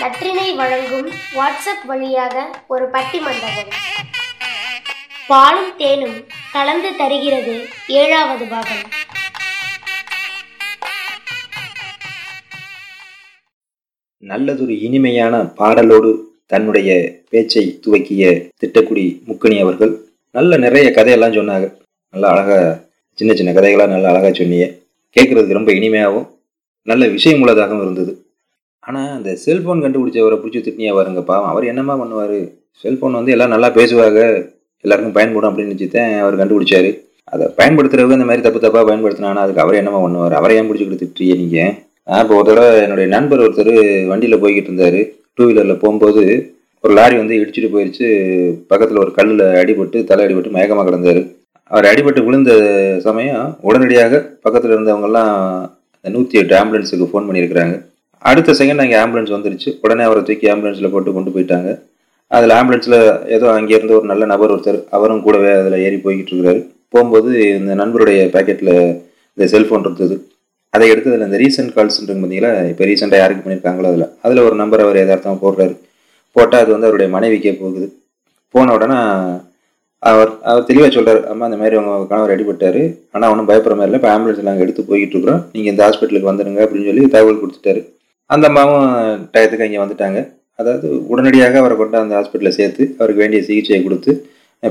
நற்றினை வழங்கும் வாட்ஸ்அப் வழியாக ஒரு பட்டிமண்டபம். பாலும் தேனும் கலந்து தருகிறது ஏழாவது பாகம். நல்லதொரு இனிமையான பாடலோடு தன்னுடைய பேச்சை துவக்கிய திட்டக்குடி முக்கணி அவர்கள் நல்ல நிறைய கதையெல்லாம் சொன்னாங்க நல்லா அழகா சின்ன சின்ன கதைகளாக நல்லா அழகா சொன்னீங்க. கேட்கறதுக்கு ரொம்ப இனிமையாகவும் நல்ல விஷயமுள்ளதாகவும் இருந்தது. ஆனால் அந்த செல்ஃபோன் கண்டுபிடிச்சவரை பிடிச்சி திட்டினியா வருங்க பாவம். அவர் என்னம்மா பண்ணுவார்? செல்ஃபோன் வந்து எல்லாம் நல்லா பேசுவாங்க. எல்லாருக்கும் பயன்படும் அப்படின்னு நினச்சித்தான் அவர் கண்டுபிடிச்சாரு. அதை பயன்படுத்துறவங்க இந்த மாதிரி தப்பு தப்பாக பயன்படுத்தினானா அதுக்கு அவர் என்னமா பண்ணுவார்? அவரை ஏன் பிடிச்சிக்கிட்டு திட்டுறிய நீங்கள் நான் இப்போ ஒரு தடவை என்னுடைய நண்பர் ஒருத்தர் வண்டியில் போய்கிட்டு இருந்தார். டூ வீலரில் போகும்போது ஒரு லாரி வந்து இடிச்சிட்டு போயிடுச்சு பக்கத்தில் ஒரு கல்லில் அடிபட்டு தலை அடிபட்டு மயக்கமாக கிடந்தார். அவர் அடிபட்டு விழுந்த சமயம் உடனடியாக பக்கத்தில் இருந்தவங்கெல்லாம் நூற்றி எட்டு ஆம்புலன்ஸுக்கு ஃபோன் பண்ணியிருக்கிறாங்க. அடுத்த செகண்ட் அங்கே ஆம்புலன்ஸ் வந்துருச்சு. உடனே அவரை தூக்கி ஆம்புலன்ஸில் போட்டு கொண்டு போயிட்டாங்க. அதில் ஆம்புலன்ஸில் ஏதோ அங்கேருந்து ஒரு நல்ல நபர் ஒருத்தர் அவரும் கூடவே அதில் ஏறி போய்கிட்டு இருக்கிறாரு போகும்போது இந்த நண்பருடைய பேக்கெட்டில் இந்த செல்ஃபோன் இருந்தது. அதை எடுத்து அதில் இந்த ரீசெண்ட் கால்ஸ்ன்றது பார்த்தீங்களா இப்போ ரீசெண்டாக யாருக்கு பண்ணியிருக்காங்களோ அதில். அதில் ஒரு நம்பர் அவர் எதார்த்தமாக போடுறாரு. போட்டால் அது வந்து அவருடைய மனைவிக்கே போகுது. போன உடனே அவர் அவர் தெளிவாக சொல்கிறார் அம்மா இந்த மாதிரி உங்கள் கணவர் அடிபட்டார். ஆனால் ஒன்றும் பயப்படுற மாதிரி இல்லை இப்போ ஆம்புலன்ஸ் நாங்கள் எடுத்து போய்கிட்டு இருக்கிறோம். நீங்கள் இந்த ஹாஸ்பிட்டலுக்கு வந்துடுங்க அப்படின்னு சொல்லி தகவல் கொடுத்துட்டாரு. அந்த அம்மாவும் டயத்துக்கு இங்கே வந்துட்டாங்க. அதாவது உடனடியாக அவரை கொண்டு அந்த ஹாஸ்பிட்டலில் சேர்த்து அவருக்கு வேண்டிய சிகிச்சையை கொடுத்து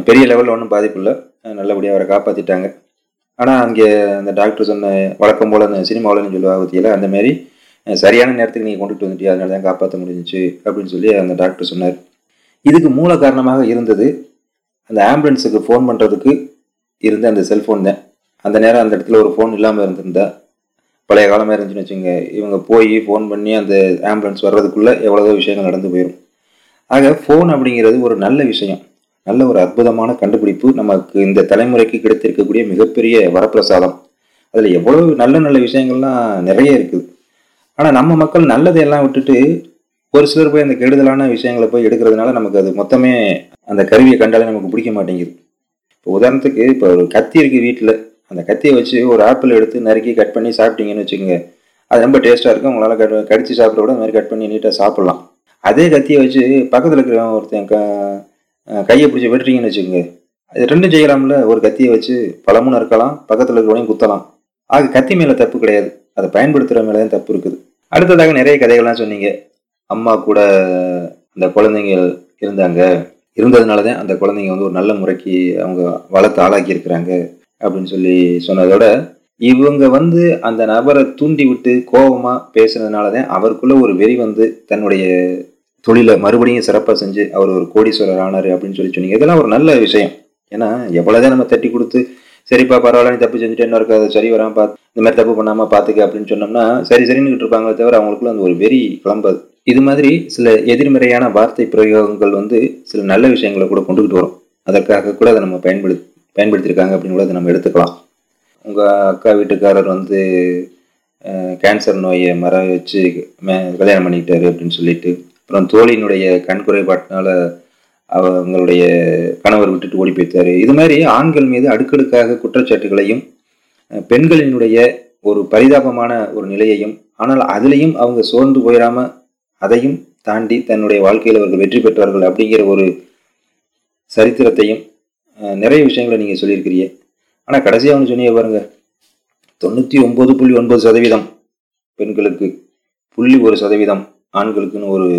பெரிய லெவலில் ஒன்றும் பாதிப்பு இல்லை நல்லபடியாக அவரை காப்பாற்றிட்டாங்க ஆனால் அங்கே அந்த டாக்டர் சொன்ன வழக்கம் போல் அந்த சினிமாவில்னு சொல்லுவா பற்றியில் அந்தமாரி சரியான நேரத்துக்கு நீங்கள் கொண்டுட்டு வந்துட்டியா? அதனால தான் காப்பாற்ற முடிஞ்சிச்சு அப்படின்னு சொல்லி அந்த டாக்டர் சொன்னார். இதுக்கு மூல காரணமாக இருந்தது அந்த ஆம்புலன்ஸுக்கு ஃபோன் பண்ணுறதுக்கு இருந்த அந்த செல்ஃபோன் தான் அந்த நேரம் அந்த இடத்துல ஒரு ஃபோன் இல்லாமல் இருந்திருந்தா பழைய காலமாக இருந்துச்சுன்னு வச்சுங்க இவங்க போய் ஃபோன் பண்ணி அந்த ஆம்புலன்ஸ் வர்றதுக்குள்ளே எவ்வளோதோ விஷயங்கள் நடந்து போயிடும் ஆக ஃபோன் அப்படிங்கிறது ஒரு நல்ல விஷயம். நல்ல ஒரு அற்புதமான கண்டுபிடிப்பு. நமக்கு இந்த தலைமுறைக்கு கிடைத்திருக்கக்கூடிய மிகப்பெரிய வரப்பிரசாதம். அதில் எவ்வளவு நல்ல நல்ல விஷயங்கள்லாம் நிறைய இருக்குது. ஆனால் நம்ம மக்கள் நல்லதையெல்லாம் விட்டுட்டு ஒரு சிலர் போய் அந்த கெடுதலான விஷயங்களை போய் எடுக்கிறதுனால நமக்கு அது மொத்தமே அந்த கருவியை கண்டாலே நமக்கு பிடிக்க மாட்டேங்குது. இப்போ உதாரணத்துக்கு இப்போ ஒரு கத்தி இருக்குது வீட்டில் அந்த கத்தியை வச்சு ஒரு ஆப்பிள் எடுத்து நறுக்கி கட் பண்ணி சாப்பிட்டீங்கன்னு வச்சுக்கோங்க. அது ரொம்ப டேஸ்ட்டாக இருக்கும். உங்களால் கட் கடிச்சு சாப்பிட கூட மாதிரி கட் பண்ணி நீட்டாக சாப்பிட்லாம். அதே கத்தியை வச்சு பக்கத்தில் இருக்கிற ஒருத்தன் க கையை பிடிச்சி வெட்டுறீங்கன்னு வச்சுக்கோங்க. அது ரெண்டும் செய்யலாம்ல ஒரு கத்தியை வச்சு பழமும் இருக்கலாம் பக்கத்தில் இருக்கிறவனையும் குத்தலாம். ஆக கத்தி மேலே தப்பு கிடையாது. அதை பயன்படுத்துகிற மேலே தான் தப்பு இருக்குது. அடுத்ததாக நிறைய கதைகள்லாம் சொன்னீங்க. அம்மா கூட அந்த குழந்தைங்க இருந்தாங்க. இருந்ததுனால தான் அந்த குழந்தைங்க வந்து ஒரு நல்ல முறைக்கு அவங்க வளர்த்து ஆளாக்கி இருக்கிறாங்க. அப்படின்னு சொல்லி சொன்னதோட இவங்க வந்து அந்த நபரை தூண்டி விட்டு கோபமாக பேசுனதுனால தான் அவருக்குள்ள ஒரு வெறி வந்து தன்னுடைய தொழிலை மறுபடியும் சிறப்பாக செஞ்சு அவர் ஒரு கோடீஸ்வரர் ஆனார் அப்படின்னு சொல்லி சொன்னீங்க. இதெல்லாம் ஒரு நல்ல விஷயம். ஏன்னா எவ்வளோதான் நம்ம தட்டி கொடுத்து சரிப்பா பரவாயில்ல நீ தப்பு செஞ்சுட்டு இன்னொரு அது சரி வராமல் பார்த்து இந்த மாதிரி தப்பு பண்ணாமல் பார்த்துக்க அப்படின்னு சொன்னோம்னா சரி சரின்னு இருப்பாங்களே தவிர அவங்களுக்குள்ள அந்த ஒரு வெறி கிளம்பாது இது மாதிரி சில எதிர்மறையான வார்த்தை பிரயோகங்கள் வந்து சில நல்ல விஷயங்களை கூட கொண்டுகிட்டு வரும். அதற்காக கூட அதை நம்ம பயன்படுத்தி பயன்படுத்தியிருக்காங்க அப்படின்னு கூட அதை நம்ம எடுத்துக்கலாம். உங்கள் அக்கா வீட்டுக்காரர் வந்து கேன்சர் நோயை மர வச்சு கல்யாணம் பண்ணிக்கிட்டாரு அப்படின்னு சொல்லிட்டு அப்புறம் தோழியினுடைய கண் குறைபாட்டினால அவங்களுடைய கணவர் விட்டுட்டு ஓடி போய்த்தாரு இது மாதிரி ஆண்கள் மீது அடுக்கடுக்காக குற்றச்சாட்டுகளையும் பெண்களினுடைய ஒரு பரிதாபமான ஒரு நிலையையும் ஆனால் அதுலேயும் அவங்க சோர்ந்து போயிடாம அதையும் தாண்டி தன்னுடைய வாழ்க்கையில் அவர்கள் வெற்றி பெற்றார்கள் அப்படிங்கிற ஒரு சரித்திரத்தையும் நிறைய விஷயங்களை நீங்கள் சொல்லியிருக்கிறீங்க. ஆனால் கடைசியாக ஒன்று சொன்னீங்க பாருங்கள் தொண்ணூற்றி ஒம்பது புள்ளி ஒன்பது சதவீதம் பெண்களுக்கு புள்ளி ஒரு சதவீதம் ஆண்களுக்குன்னு ஒரு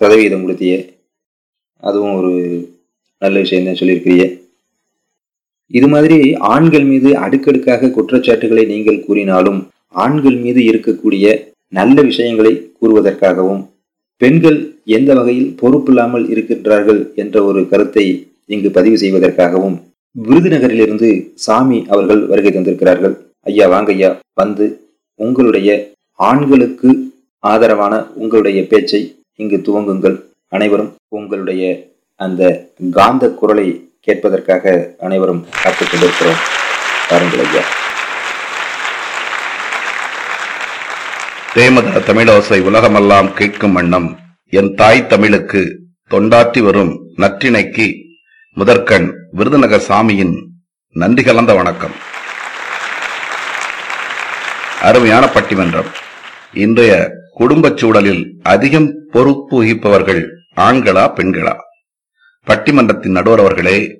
சதவீதம் கொடுத்திய அதுவும் ஒரு நல்ல விஷயம் தான் சொல்லியிருக்கிறீங்க. இது மாதிரி ஆண்கள் மீது அடுக்கடுக்காக குற்றச்சாட்டுகளை நீங்கள் கூறினாலும் ஆண்கள் மீது இருக்கக்கூடிய நல்ல விஷயங்களை கூறுவதற்காகவும் பெண்கள் எந்த வகையில் பொறுப்பில்லாமல் இருக்கின்றார்கள் என்ற ஒரு கருத்தை இங்கு பதிவு செய்வதற்காகவும் விருதுநகரிலிருந்து சாமி அவர்கள் வருகை தந்திருக்கிறார்கள். ஐயா வாங்க ஐயா வந்து உங்களுடைய ஆண்களுக்கு ஆதரவான உங்களுடைய பேச்சை இங்கு துவங்குங்கள். அனைவரும் உங்களுடைய அந்த காந்த குரலை கேட்பதற்காக அனைவரும் காத்துக் கொண்டிருக்கிறோம். பாருங்கள் ஐயா. தேமதர தமிழோசை உலகமெல்லாம் கேட்கும் வண்ணம் என் தாய் தமிழுக்கு தொண்டாற்றி வரும் நற்றிணைக்கு முதற்கண் விருதுநகர் சாமியின் நன்றி கலந்த வணக்கம். அருமையான பட்டிமன்றம். இன்றைய குடும்பச் சூழலில் அதிகம் பொறுப்பு வகிப்பவர்கள் ஆண்களா பெண்களா? பட்டிமன்றத்தின் நடுவர் அவர்களே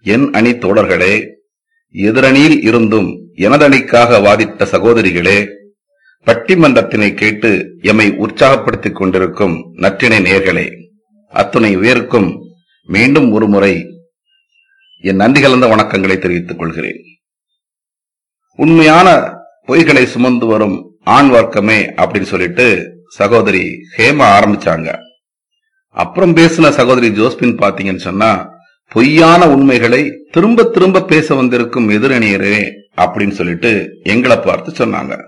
என் அணி தோழர்களே எதிரணியில் இருந்தும் எனதணிக்காக வாதிட்ட சகோதரிகளே பட்டிமன்றத்தினை கேட்டு எம்மை உற்சாகப்படுத்திக் கொண்டிருக்கும் நற்றினை நேர்களே அத்துணை உயர்க்கும் மீண்டும் ஒருமுறை என் நன்றி கலந்த வணக்கங்களை தெரிவித்துக் கொள்கிறேன். உண்மையான பொய்களை சுமந்து வரும் ஆண் வர்க்கமே அப்படின்னு சொல்லிட்டு சகோதரி ஹேமா ஆரம்பிச்சாங்க. அப்புறம் பேசின சகோதரி ஜோஸ்பின் பாத்தீங்கன்னு சொன்னா பொய்யான உண்மைகளை திரும்ப திரும்ப பேச வந்திருக்கும் எதிரணியரே அப்படின்னு சொல்லிட்டு எங்களை பார்த்து சொன்னாங்க.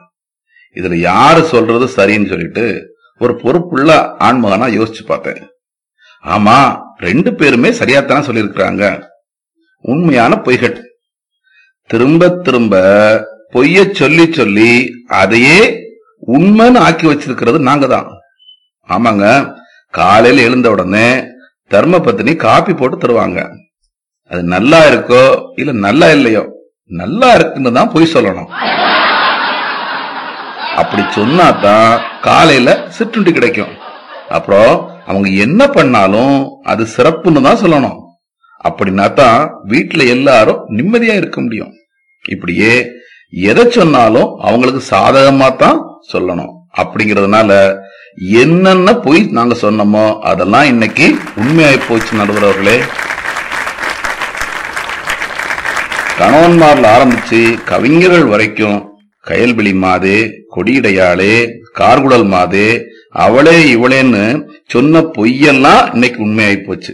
இதுல யாரு சொல்றது சரின்னு சொல்லிட்டு ஒரு பொறுப்புள்ள ஆண்மகனா யோசிச்சு பார்த்தேன். ஆமா ரெண்டு பேருமே சரியாத்தான சொல்லியிருக்கிறாங்க. உண்மையான பொய்கள். திரும்ப திரும்ப பொய்ய சொல்லி சொல்லி அதையே உண்மைன்னு ஆக்கி வச்சிருக்கிறது நாங்க தான். ஆமாங்க காலையில எழுந்த உடனே தர்ம பத்தினி காப்பி போட்டு தருவாங்க. அது நல்லா இருக்கோ இல்ல நல்லா இல்லையோ நல்லா இருக்குன்னு தான் பொய் சொல்லணும். அப்படி சொன்னா தான் காலையில சிற்றுண்டி கிடைக்கும். அப்புறம் அவங்க என்ன பண்ணாலும் அது சிறப்புன்னு தான் சொல்லணும். அப்படின்னா தான் வீட்டுல எல்லாரும் நிம்மதியா இருக்க முடியும். இப்படியே எதை சொன்னாலும் அவங்களுக்கு சாதகமா தான் சொல்லணும். அப்படிங்கறதுனால என்னென்ன போய் நாங்க சொன்னோமோ அதெல்லாம் இன்னைக்கு உண்மையாய் போச்சு நடுவர் அவர்களே கணவன்மார்ல ஆரம்பிச்சு கவிஞர்கள் வரைக்கும் கயல்விழி மாதே கொடியிடையாளே கார்குடல் மாதே அவளே இவளேன்னு சொன்ன பொய்யெல்லாம் இன்னைக்கு உண்மையாயி போச்சு.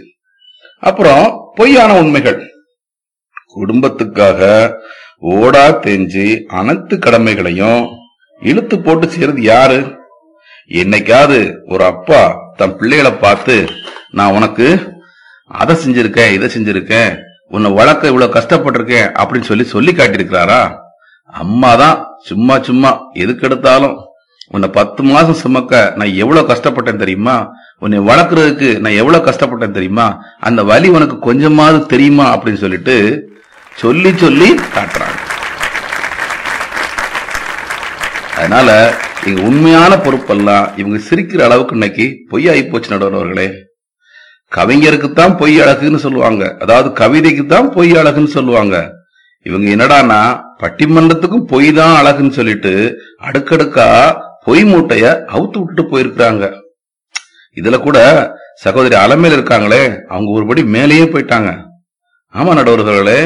அப்புறம் பொய்யான உண்மைகள். குடும்பத்துக்காக ஓடா தேஞ்சு அனைத்து கடமைகளையும் இழுத்து போட்டு செய்யறது யாரு? என்னைக்காவது ஒரு அப்பா தன் பிள்ளைகளை பார்த்து நான் உனக்கு அதை செஞ்சிருக்கேன் இதை செஞ்சிருக்கேன் உன்னை வளர்க்க இவ்வளவு கஷ்டப்பட்டிருக்கேன் அப்படின்னு சொல்லி சொல்லி காட்டியிருக்கிறாரா? அம்மா தான் சும்மா சும்மா எதுக்கு எடுத்தாலும் உன்னை பத்து மாசம் சுமக்க நான் எவ்வளவு கஷ்டப்பட்டேன் தெரியுமா? உன்னை வளர்க்கறதுக்கு நான் எவ்வளவு கஷ்டப்பட்டேன் தெரியுமா? அந்த வலி உனக்கு கொஞ்சமாவது தெரியுமா அப்படின்னு சொல்லிட்டு சொல்லி சொல்லி காட்டுறாங்க. அதனால இங்க உண்மையான பொறுப்பெல்லாம் இவங்க சிரிக்கிற அளவுக்கு இன்னைக்கு பொய்யாகி போச்சு நடுவர்களே. கவிஞருக்கு தான் பொய் அழகுன்னு சொல்லுவாங்க. அதாவது கவிதைக்கு தான் பொய் அழகுன்னு சொல்லுவாங்க. இவங்க என்னடான்னா பட்டிமன்றத்துக்கும் பொய் தான் அழகுன்னு சொல்லிட்டு அடுக்கடுக்கா பொய் மூட்டைய அவுத்து விட்டுட்டு போயிருக்கிறாங்க. இதுல கூட சகோதரி அலமையில இருக்காங்களே அவங்க ஒருபடி மேலேயே போயிட்டாங்க. ஆமா நடுவர்களே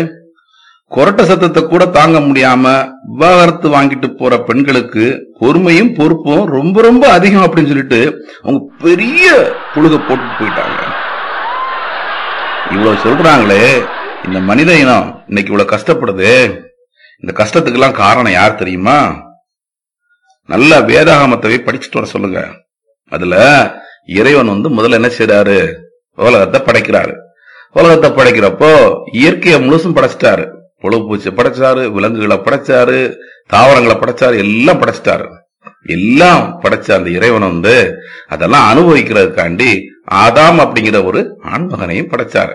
கொரட்ட சத்தத்தை கூட தாங்க முடியாம விவாகரத்து வாங்கிட்டு போற பெண்களுக்கு பொறுமையும் பொறுப்பும் ரொம்ப ரொம்ப அதிகம் அப்படின்னு சொல்லிட்டு அவங்க பெரிய புழுக போட்டு போயிட்டாங்க. இவ்வளவு சொல்றாங்களே இந்த மனித இனம் இன்னைக்கு இவ்வளவு கஷ்டப்படுது. இந்த கஷ்டத்துக்கெல்லாம் காரணம் யார் தெரியுமா? நல்ல வேதாகமத்தை படிச்சுட்டு வர சொல்லுங்க. அதுல இறைவன் வந்து முதல்ல என்ன செய்யறாரு உலகத்தை படைக்கிறாரு. உலகத்தை படைக்கிறப்போ இயற்கையை முழுசும் படைச்சிட்டாரு. புழு பூச்சி படைச்சாரு விலங்குகளை படைச்சாரு தாவரங்களை படைச்சாரு எல்லாம் படைச்சிட்டாரு. எல்லாம் படைச்ச அந்த இறைவன் வந்து அதெல்லாம் அனுபவிக்கிறதுக்காண்டி ஆதாம் அப்படிங்கிற ஒரு ஆண்மகனையும் படைச்சாரு.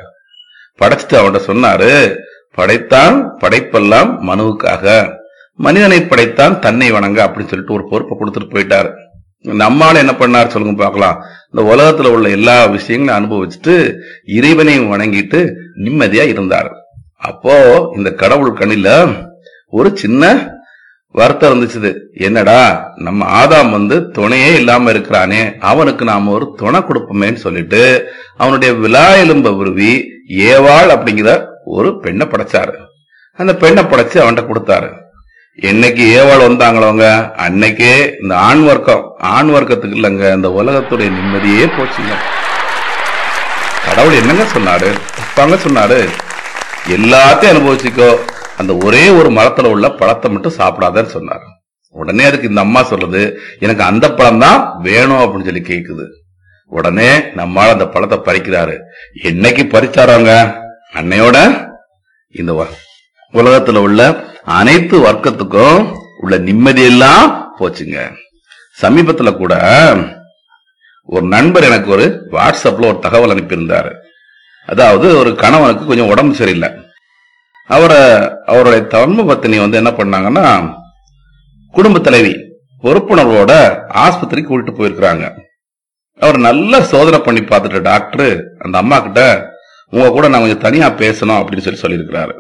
படைச்சிட்டு அவன்கிட்ட சொன்னாரு படைத்தான் படைப்பெல்லாம் மனுவுக்காக. மனிதனை படைத்தான் தன்னை வணங்க அப்படின்னு சொல்லிட்டு ஒரு பொறுப்பை கொடுத்துட்டு போயிட்டாரு. நம்மால என்ன பண்ணார் சொல்லுங்க பார்க்கலாம். இந்த உலகத்துல உள்ள எல்லா விஷயங்களையும் அனுபவிச்சுட்டு இறைவனையும் வணங்கிட்டு நிம்மதியா இருந்தார். அப்போ இந்த கடவுள் கண்ணில ஒரு சின்ன வருத்தம் இருந்துச்சு என்னடா நம்ம ஆதாம் வந்து துணையே இல்லாம இருக்கிறானே. அவனுக்கு நாம ஒரு துணை கொடுப்போமேன்னு சொல்லிட்டு அவனுடைய விழா எலும்ப உருவி ஏவாள் அப்படிங்கிற ஒரு பெண்ணை படைச்சாரு. அந்த பெண்ணை படைச்சு அவன்கிட்ட கொடுத்தாரு. என்னைக்கு ஏவாள் வந்தாங்களோங்க? அன்னைக்கே இந்த ஆண் வர்க்கம் ஆண் வர்க்கத்துக்கு இல்லைங்க. இந்த உலகத்துடைய நிம்மதியே போச்சுங்க. கடவுள் என்னங்க சொன்னாரு? தப்பாங்க சொன்னாரு எல்லாத்தையும் அனுபவிச்சுக்கோ. அந்த ஒரே ஒரு மரத்துல உள்ள பழத்தை மட்டும் சாப்பிடாதன்னு சொன்னாரு. உடனே அதுக்கு இந்த அம்மா சொல்லுது எனக்கு அந்த பழம் தான் வேணும் அப்படின்னு சொல்லி கேக்குது. உடனே நம்மால் அந்த பழத்தை பறிக்கிறாரு. என்னைக்கு பறிச்சாராங்க? அன்னையோட இந்த வ- உலகத்துல உள்ள அனைத்து வர்க்கத்துக்கும் உள்ள நிம்மதியெல்லாம் போச்சுங்க. சமீபத்துல கூட ஒரு நண்பர் எனக்கு ஒரு வாட்ஸ்அப்ல ஒரு தகவல் அனுப்பியிருந்தாரு. அதாவது ஒரு கணவனுக்கு கொஞ்சம் உடம்பு சரியில்லை. அவரை அவருடைய தன்ம பத்தினி வந்து என்ன பண்ணாங்கன்னா குடும்ப தலைவி பொறுப்புணர்வோட ஆஸ்பத்திரிக்கு கூட்டிட்டு போயிருக்கிறாங்க. அவர் நல்லா சோதனை பண்ணி பார்த்துட்டு டாக்டர் அந்த அம்மா கிட்ட உங்க கூட நான் கொஞ்சம் தனியா பேசணும் அப்படின்னு சொல்லி சொல்லியிருக்கிறாரு.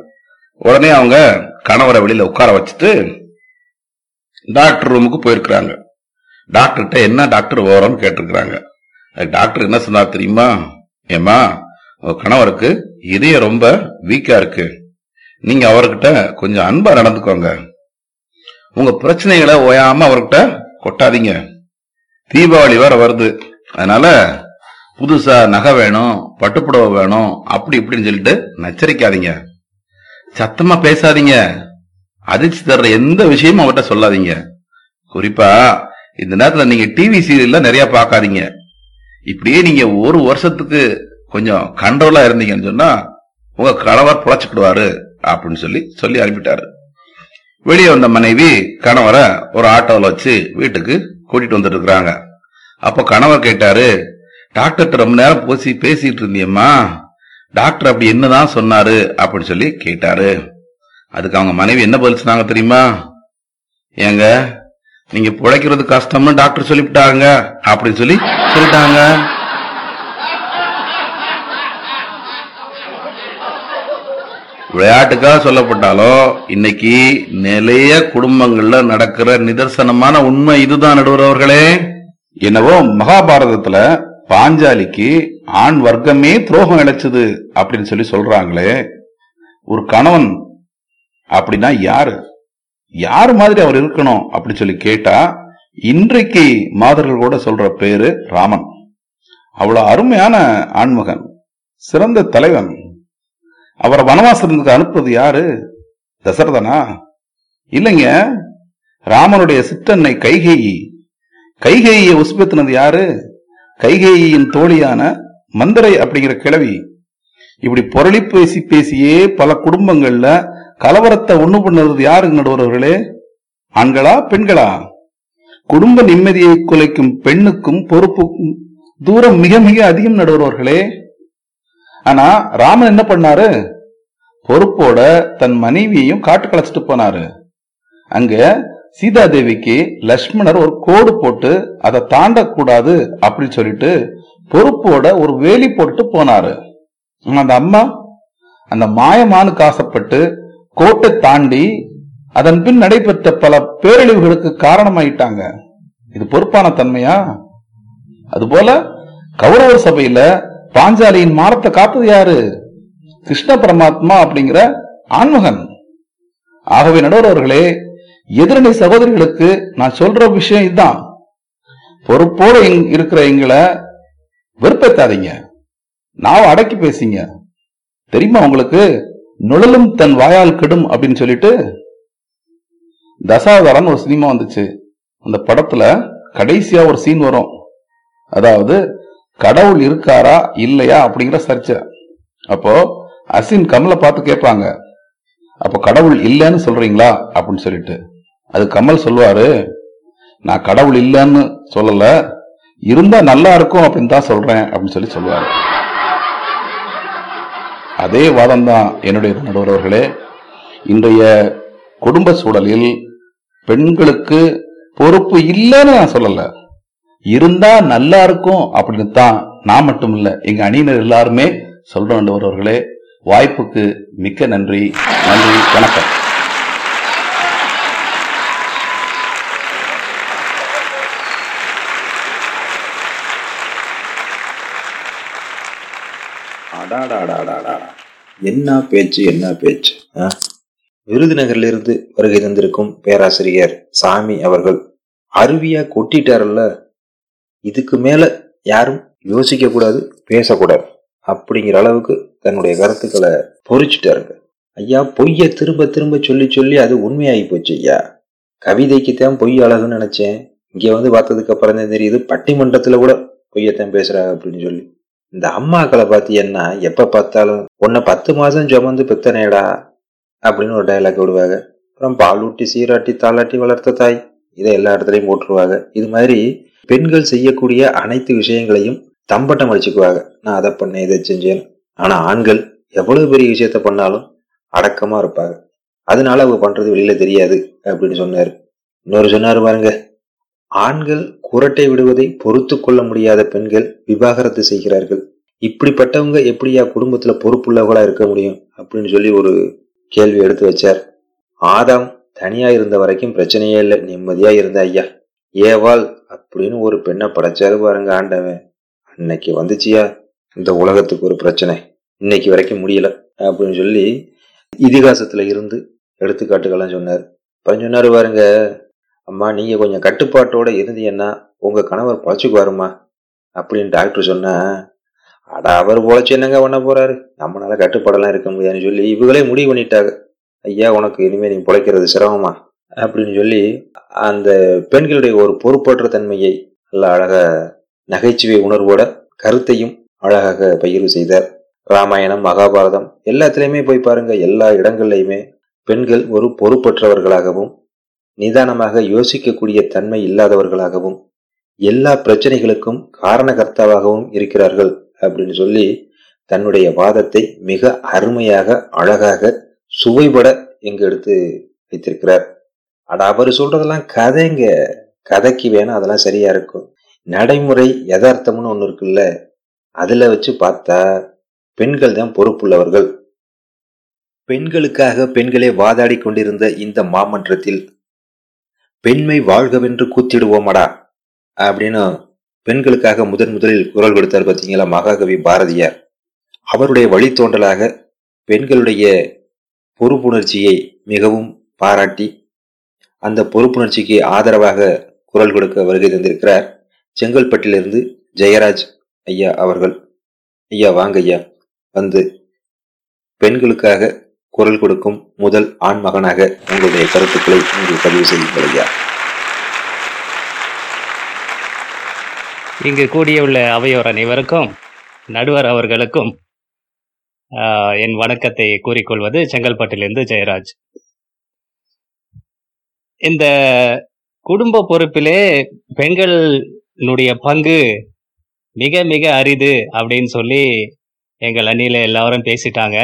உடனே அவங்க கணவரை வெளியில உட்கார வச்சுட்டு டாக்டர் ரூமுக்கு போயிருக்கிறாங்க. டாக்டர்கிட்ட என்ன டாக்டர் விவரம்னு கேட்டிருக்கிறாங்க. டாக்டர் என்ன சொன்னார் தெரியுமா? ஏமா உங்க கணவருக்கு இதயம் ரொம்ப வீக்கா இருக்கு. நீங்க அவர்கிட்ட கொஞ்சம் அன்பா நடந்துக்கோங்க. உங்க பிரச்சனைகளை ஓயாம அவர்கிட்ட கொட்டாதீங்க. தீபாவளி வேற வருது. அதனால புதுசா நகை வேணும் பட்டுப்புடவை வேணும் அப்படி இப்படின்னு சொல்லிட்டு நச்சரிக்காதீங்க. சத்தமா பேசாதீங்க. அதிர்ச்சி தர்ற எந்த விஷயமும் அவர்கிட்ட சொல்லாதீங்க. குறிப்பா இந்த நேரத்துல நீங்க டிவி சீரியல்லாம் நிறைய பார்க்காதீங்க. இப்படியே நீங்க ஒரு வருஷத்துக்கு கொஞ்சம் கண்ட்ரோலா இருந்தீங்கன்னு சொன்னா உங்க கணவர் புழைச்சுக்கிடுவாரு அப்படின்னு சொல்லி சொல்லி அனுப்பிட்டாரு. வெளியே வந்த மனைவி கணவரை ஒரு ஆட்டோவில் வச்சு வீட்டுக்கு கூட்டிட்டு வந்துட்டு இருக்கிறாங்க. அப்போ கணவர் கேட்டாரு டாக்டர்கிட்ட ரொம்ப நேரம் போசி பேசிட்டு இருந்தியம்மா. டாக்டர் அப்படி என்னதான் சொன்னாரு அப்படின்னு சொல்லி கேட்டாரு. அதுக்கு அவங்க மனைவி என்ன பதில் சொன்னாங்க தெரியுமா? ஏங்க நீங்க பிழைக்கிறது கஷ்டம்னு டாக்டர் சொல்லிவிட்டாங்க அப்படின்னு சொல்லி சொல்லிட்டாங்க. விளையாட்டுக்காக சொல்லப்பட்டாலும் இன்னைக்கு நிறைய குடும்பங்கள்ல நடக்கிற நிதர்சனமான உண்மை இதுதான் நடுவர் அவர்களே. என்னவோ மகாபாரதத்துல பாஞ்சாலிக்கு ஆண் வர்க்கமே துரோகம் இழைச்சது அப்படின்னு சொல்லி சொல்றாங்களே ஒரு கணவன் அப்படின்னா யாரு? யார் மாதிரி அவர் இருக்கணும் அப்படின்னு சொல்லி கேட்டா இன்றைக்கு மாதர்கள் கூட சொல்ற பேரு ராமன். அவ்வளவு அருமையான ஆண்மகன் சிறந்த தலைவன். அவரை வனவாசத்துக்கு அனுப்புறது யாரு? தசரதனா? இல்லைங்க ராமனுடைய சிற்றன்னை கைகேயி. கைகேயியை உசுப்பத்தினது யாரு? கைகேயின் தோழியான மந்தரை அப்படிங்கிற கிழவி இப்படி பொருளி பேசி பேசியே பல குடும்பங்கள்ல கலவரத்தை ஒண்ணு பண்ணுறது யாருங்க நடுவர்களே? ஆண்களா பெண்களா? குடும்ப நிம்மதியை குலைக்கும் பெண்ணுக்கும் பொறுப்புக்கும் தூரம் மிக மிக அதிகம் நடுவர்களே. ஆனா ராமன் என்ன பண்ணாரு? பொறுப்போட தன் மனைவியையும் காட்டு களைச்சிட்டு போனாரு. அங்க சீதா தேவிக்கு லக்ஷ்மணர் ஒரு கோடு போட்டு அதை தாண்டக்கூடாது அப்படின்னு சொல்லிட்டு பொறுப்போட ஒரு வேலி போட்டு போனாரு. அந்த அம்மா அந்த மாயமானுக்கு ஆசைப்பட்டு கோட்டை தாண்டி அதன் பின் நடைபெற்ற பல பேரழிவுகளுக்கு காரணமாயிட்டாங்க. இது பொறுப்பான தன்மையா? அதுபோல கௌரவ சபையில பாஞ்சாலியின் மானத்தை காத்தது யாரு? கிருஷ்ண பரமாத்மா அப்படிங்கிற ஆன்மகன் ஆகவே நடுவர்களே எதிரணி சகோதரிகளுக்கு நான் சொல்ற விஷயம் இதுதான். பொறுப்போடு இருக்கிற எங்களை வெறுப்பேத்தாதீங்க. நான் அடக்கி பேசிங்க. தெரியுமா உங்களுக்கு? நுழலும் தன் வாயால் கெடும் அப்படின்னு சொல்லிட்டு தசாவதாரன் ஒரு சினிமா வந்துச்சு. அந்த படத்துல கடைசியா ஒரு சீன் வரும். அதாவது கடவுள் இருக்காரா இல்லையா அப்படிங்கிற சர்ச்சை. அப்போ அசின் கமலை பார்த்து கேட்பாங்க. அப்போ கடவுள் இல்லைன்னு சொல்றீங்களா அப்படின்னு சொல்லிட்டு. அது கமல் சொல்லுவாரு நான் கடவுள் இல்லைன்னு சொல்லல இருந்தா நல்லா இருக்கும் அப்படின்னு தான் சொல்றேன் அப்படின்னு சொல்லி சொல்லுவாரு. அதே வாதம் தான் என்னுடைய நடுவர்களே இன்றைய குடும்ப சூழலில் பெண்களுக்கு பொறுப்பு இல்லைன்னு நான் சொல்லல. இருந்தா நல்லா இருக்கும் அப்படின்னு தான் நான் மட்டும் இல்லை எங்க அணியினர் எல்லாருமே சொல்றோம் நடுவர்களே வாய்ப்புக்கு மிக்க நன்றி. நன்றி. வணக்கம். அடாடாடாடாடா. என்ன பேச்சு என்ன பேச்சு? ஆ? விருதுநகரிலிருந்து வருகை தந்திருக்கும் பேராசிரியர் சாமி அவர்கள் அருவியா கொட்டிட்டாரல்ல? இதுக்கு மேல யாரும் யோசிக்க கூடாது பேசக்கூடாது. அப்படிங்கிற அளவுக்கு தன்னுடைய கருத்துக்களை பொறிச்சிட்டாருங்க. ஐயா பொய்ய திரும்ப திரும்ப சொல்லி சொல்லி அது உண்மையாகி போச்சு ஐயா. கவிதைக்கு தான் பொய் அழகுன்னு நினைச்சேன். இங்கே வந்து பார்த்ததுக்கு அப்புறம் தான் தெரியுது பட்டிமன்றத்தில் கூட பொய்யத்தான் பேசுறாங்க அப்படின்னு சொல்லி. இந்த அம்மாக்களை பார்த்தீங்கன்னா எப்போ பார்த்தாலும் உன்னை பத்து மாதம் சுமந்து பித்தனையடா அப்படின்னு ஒரு டைலாக் விடுவாங்க. அப்புறம் பாலூட்டி சீராட்டி தாளாட்டி வளர்த்த தாய் இதை எல்லா இடத்துலையும் போட்டுருவாங்க. இது மாதிரி பெண்கள் செய்யக்கூடிய அனைத்து விஷயங்களையும் தம்பட்டம் அடிச்சுக்குவாங்க. நான் அதை பண்ணேன் இதை செஞ்சேன். ஆனால் ஆண்கள் எவ்வளவு பெரிய விஷயத்த பண்ணாலும் அடக்கமாக இருப்பாங்க. அதனால அவங்க பண்ணுறது வெளியில தெரியாது அப்படின்னு சொன்னார். இன்னொரு சொன்னார் பாருங்க ஆண்கள் குரட்டை விடுவதை பொறுத்து கொள்ள முடியாத பெண்கள் விவாகரத்து செய்கிறார்கள். இப்படிப்பட்டவங்க எப்படியா குடும்பத்துல பொறுப்புள்ளவங்களா இருக்க முடியும் அப்படின்னு சொல்லி ஒரு கேள்வி எடுத்து வச்சார். ஆதாம் தனியா இருந்த வரைக்கும் பிரச்சனையே இல்லை நிம்மதியா இருந்த ஐயா. ஏவாள் அப்படின்னு ஒரு பெண்ணை படைச்சாரு பாருங்க ஆண்டவன். அன்னைக்கு வந்துச்சியா? இந்த உலகத்துக்கு ஒரு பிரச்சனை. இன்னைக்கு வரைக்கும் முடியல அப்படின்னு சொல்லி இதிகாசத்துல இருந்து எடுத்துக்காட்டுகள்லாம் சொன்னார். அப்புறம் சொன்னாரு பாருங்க அம்மா நீங்க கொஞ்சம் கட்டுப்பாட்டோட இருந்தீங்கன்னா உங்க கணவர் பொழைச்சுக்குவாருமா அப்படின்னு டாக்டர் சொன்ன அட அவர் பொழைச்சு என்னங்க பண்ண போறாரு? நம்மளால கட்டுப்பாடெல்லாம் இருக்க முடியாதுன்னு சொல்லி இவங்களே முடிவு பண்ணிட்டாங்க. ஐயா உனக்கு இனிமே நீங்கள் பிழைக்கிறது சிரமமா? அப்படின்னு சொல்லி அந்த பெண்களுடைய ஒரு பொறுப்பற்ற தன்மையை நல்ல அழகாக நகைச்சுவை உணர்வோட கருத்தையும் அழகாக பகிர்வு செய்தார். ராமாயணம் மகாபாரதம் எல்லாத்துலேயுமே போய் பாருங்க எல்லா இடங்கள்லையுமே பெண்கள் ஒரு பொறுப்பற்றவர்களாகவும் நிதானமாக யோசிக்கக்கூடிய தன்மை இல்லாதவர்களாகவும் எல்லா பிரச்சனைகளுக்கும் காரணகர்த்தாவாகவும் இருக்கிறார்கள் அப்படின்னு சொல்லி தன்னுடைய வாதத்தை மிக அருமையாக அழகாக சுவைபட எங்க எடுத்து வைத்திருக்கிறார். அட அவர் சொல்றதெல்லாம் கதைங்க. கதைக்கு வேணா அதெல்லாம் சரியா இருக்கும். நடைமுறை யதார்த்தம்னு ஒண்ணு இருக்குல்ல அதுல வச்சு பார்த்தா பெண்கள் தான் பொறுப்புள்ளவர்கள். பெண்களுக்காக பெண்களே வாதாடி கொண்டிருந்த இந்த மாமன்றத்தில் பெண்மை வாழ்கவென்று கூத்திடுவோமடா அப்படின்னு பெண்களுக்காக முதன் முதலில் குரல் கொடுத்தார் பார்த்தீங்களா மகாகவி பாரதியார். அவருடைய வழித்தோன்றலாக பெண்களுடைய பொறுப்புணர்ச்சியை மிகவும் பாராட்டி அந்த பொறுப்புணர்ச்சிக்கு ஆதரவாக குரல் கொடுக்க வருகை தந்திருக்கிறார். செங்கல்பட்டிலிருந்து ஜெயராஜ் ஐயா அவர்கள். ஐயா வாங்க ஐயா. வந்து பெண்களுக்காக குரல் கொடுக்கும் முதல் ஆண் மகனாக உங்களுடைய கருத்துக்களை நீங்கள் பதிவு செய்யுங்கள் ஐயா இங்கு கூடியுள்ள அவையோர் அனைவருக்கும் நடுவர் அவர்களுக்கும் என் வணக்கத்தை கூறிக்கொள்வது செங்கல்பட்டிலிருந்து ஜெயராஜ். இந்த குடும்ப பொறுப்பிலே பெண்களுடைய பங்கு மிக மிக அரிது அப்படின்னு சொல்லி எங்கள் அணியில எல்லாரும் பேசிட்டாங்க.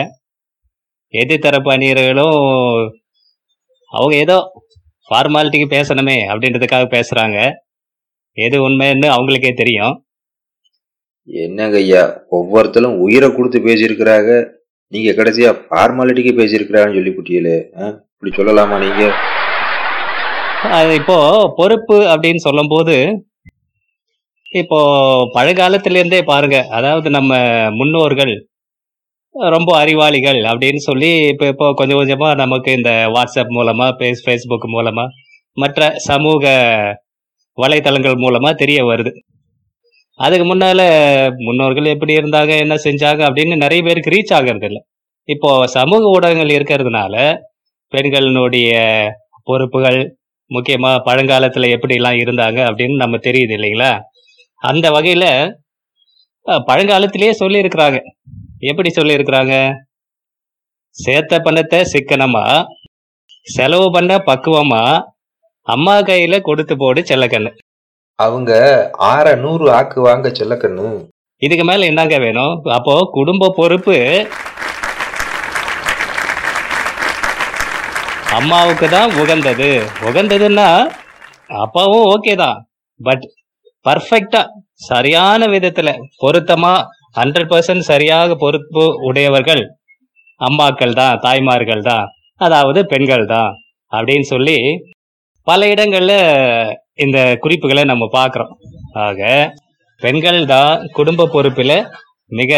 எதிர்த்தரப்பு அணியர்களும் அவங்க ஏதோ ஃபார்மாலிட்டிக்கு பேசணுமே அப்படின்றதுக்காக பேசுறாங்க. எது உண்மைன்னு அவங்களுக்கே தெரியும். என்னங்க ஐயா ஒவ்வொருத்தரும் உயிரை கொடுத்து பேசியிருக்கிறாங்க. நீங்க கடைசியா ஃபார்மாலிட்டிக்கு பேசியிருக்கிறான்னு சொல்லி புட்டியலே இப்படி சொல்லலாமா நீங்க? இப்போ பொறுப்பு அப்படின்னு சொல்லும்போது இப்போ பழங்காலத்துல இருந்தே பாருங்க அதாவது நம்ம முன்னோர்கள் ரொம்ப அறிவாளிகள் அப்படின்னு சொல்லி இப்போ இப்போ கொஞ்சம் கொஞ்சமாக நமக்கு இந்த வாட்ஸ்அப் மூலமாக பேஸ் ஃபேஸ்புக் மூலமாக மற்ற சமூக வலைத்தளங்கள் மூலமாக தெரிய வருது. அதுக்கு முன்னால முன்னோர்கள் எப்படி இருந்தாங்க என்ன செஞ்சாங்க அப்படின்னு நிறைய பேருக்கு ரீச் ஆகிறது இல்லை. இப்போ சமூக ஊடகங்கள் இருக்கிறதுனால பெண்களினுடைய பொறுப்புகள் முக்கியமாக பழங்காலத்தில் எப்படிலாம் இருந்தாங்க அப்படின்னு நம்ம தெரியுது இல்லைங்களா? அந்த வகையில் பழங்காலத்திலேயே சொல்லியிருக்கிறாங்க. எப்படி சொல்லியிருக்கிறாங்க? சேர்த்த பணத்தை சிக்கனமா? செலவு பண்ண பக்குவமா? அம்மா கையில கொடுத்து போடு செல்லக்கண்ணு. அவங்க ஆற நூறு ஆக்கு வாங்க செல்லக்கண்ணு. இதுக்கு மேல என்னங்க வேணும்? அப்போ குடும்ப பொறுப்பு. அம்மாவுக்கு தான் உகந்தது. உகந்ததுன்னா அப்பாவும் ஓகே தான். பட் பர்ஃபெக்டா சரியான விதத்துல பொருத்தமா ஹண்ட்ரட் பர்சன்ட் சரியாக பொறுப்பு உடையவர்கள் அம்மாக்கள் தான் தாய்மார்கள் தான் அதாவது பெண்கள் தான் அப்படின்னு சொல்லி பல இடங்கள்ல இந்த குறிப்புகளை நம்ம பார்க்குறோம். ஆக பெண்கள் தான் குடும்ப பொறுப்பில் மிக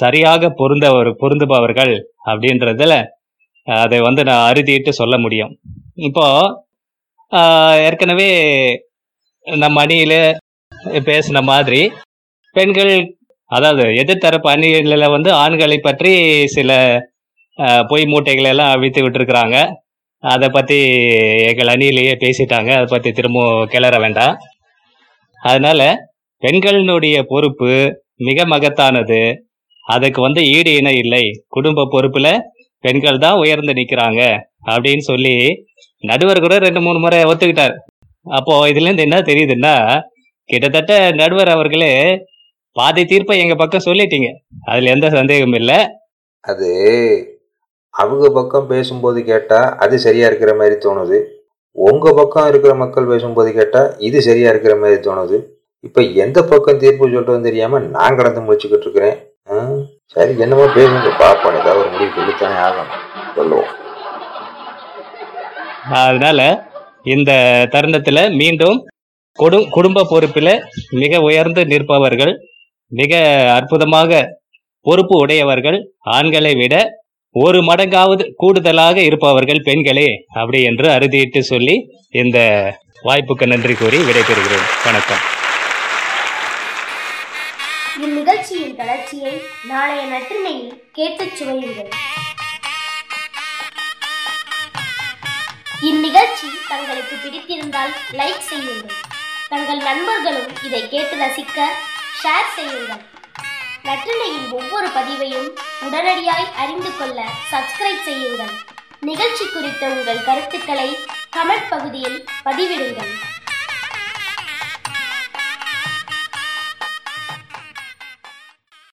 சரியாக பொருந்த பொருந்துபவர்கள் அப்படின்றதுல அதை வந்து நான் அறுதிட்டு சொல்ல முடியும். இப்போ ஏற்கனவே நம்ம அணியில பேசின மாதிரி பெண்கள் அதாவது எதிர்த்தரப்பு அணிகளில் வந்து ஆண்களை பற்றி சில பொய் மூட்டைகளை எல்லாம் அவித்து விட்டுருக்குறாங்க. அதை பற்றி எங்கள் அணியிலேயே பேசிட்டாங்க. அதை பற்றி திரும்பவும் கிளற வேண்டாம். அதனால பெண்களினுடைய பொறுப்பு மிக மகத்தானது. அதுக்கு வந்து ஈடு இணை இல்லை. குடும்ப பொறுப்பில் பெண்கள் தான் உயர்ந்து நிற்கிறாங்க அப்படின்னு சொல்லி நடுவர் கூட ரெண்டு மூணு முறை ஒத்துக்கிட்டார். அப்போ இதுலேருந்து என்ன தெரியுதுன்னா கிட்டத்தட்ட நடுவர் அவர்களே பாதி தீர்ப்பை எங்க பக்கம் சொல்லிட்டீங்க. அதுல எந்த சந்தேகமும் இல்லை. அது அவங்க பக்கம் பேசும்போது கேட்டா அது சரியா இருக்கிற மாதிரி தோணுது. உங்க பக்கம் இருக்கிற மக்கள் பேசும்போது கேட்டா இது சரியா இருக்கிற மாதிரி தோணுது. இப்ப எந்த பக்கம் தீர்ப்பு சொல்றதுன்னு தெரியாம நான் கடந்து முடிச்சுக்கிட்டு இருக்கிறேன். சரி என்னமோ பேசுங்க. பாப்போம் ஏதாவது ஒரு முடிவு சொல்லித்தானே ஆகணும். சொல்லுவோம். அதனால இந்த தருணத்துல மீண்டும் குடு குடும்ப பொறுப்பில மிக உயர்ந்து நிற்பவர்கள் மிக அற்புதமாக பொறுப்பு உடையவர்கள் ஆண்களை விட ஒரு மடங்காவது கூடுதலாக இருப்பவர்கள் பெண்களே அப்படி என்று அறுதியிட்டு சொல்லி இந்த வாய்ப்புக்கு நன்றி கூறி விடைபெறுகிறேன். வணக்கம். இந்நிகழ்ச்சியின் தொடர்ச்சியை நாளைய நற்றினையில் கேட்டுச் சுவையுங்கள். இந்நிகழ்ச்சி தங்களுக்கு பிடித்திருந்தால் லைக் செய்யுங்கள். தங்கள் நண்பர்களும் இதை கேட்டு ரசிக்க ஷேர் செய்யுங்கள். நற்றினையின் ஒவ்வொரு பதிவையும் உடனடியாய் அறிந்து கொள்ள சப்ஸ்கிரைப் செய்யுங்கள். நிகழ்ச்சி குறித்த உங்கள் கருத்துக்களை கமெண்ட் பகுதியில் பதிவிடுங்கள்.